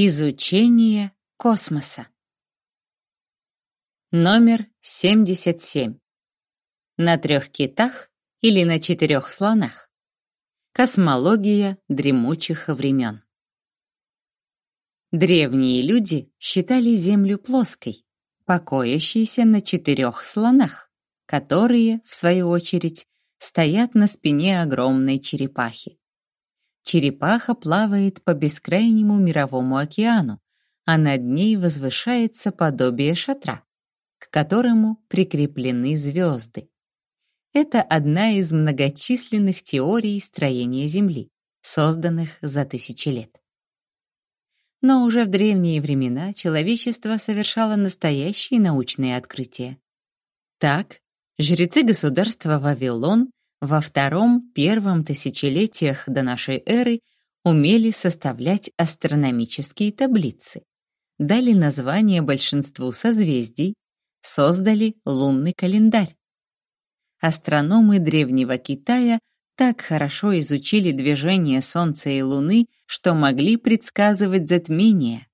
Изучение космоса. Номер 77. На трех китах или на четырех слонах. Космология дремучих времен. Древние люди считали Землю плоской, покоящейся на четырех слонах, которые, в свою очередь, стоят на спине огромной черепахи. Черепаха плавает по бескрайнему мировому океану, а над ней возвышается подобие шатра, к которому прикреплены звезды. Это одна из многочисленных теорий строения Земли, созданных за тысячи лет. Но уже в древние времена человечество совершало настоящие научные открытия. Так, жрецы государства Вавилон во втором-первом тысячелетиях до нашей эры умели составлять астрономические таблицы, дали название большинству созвездий, создали лунный календарь. Астрономы древнего Китая так хорошо изучили движение Солнца и Луны, что могли предсказывать затмение.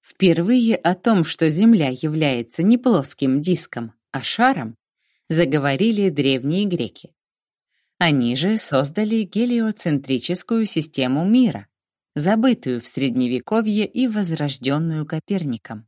Впервые о том, что Земля является не плоским диском, а шаром, заговорили древние греки. Они же создали гелиоцентрическую систему мира, забытую в Средневековье и возрожденную Коперником.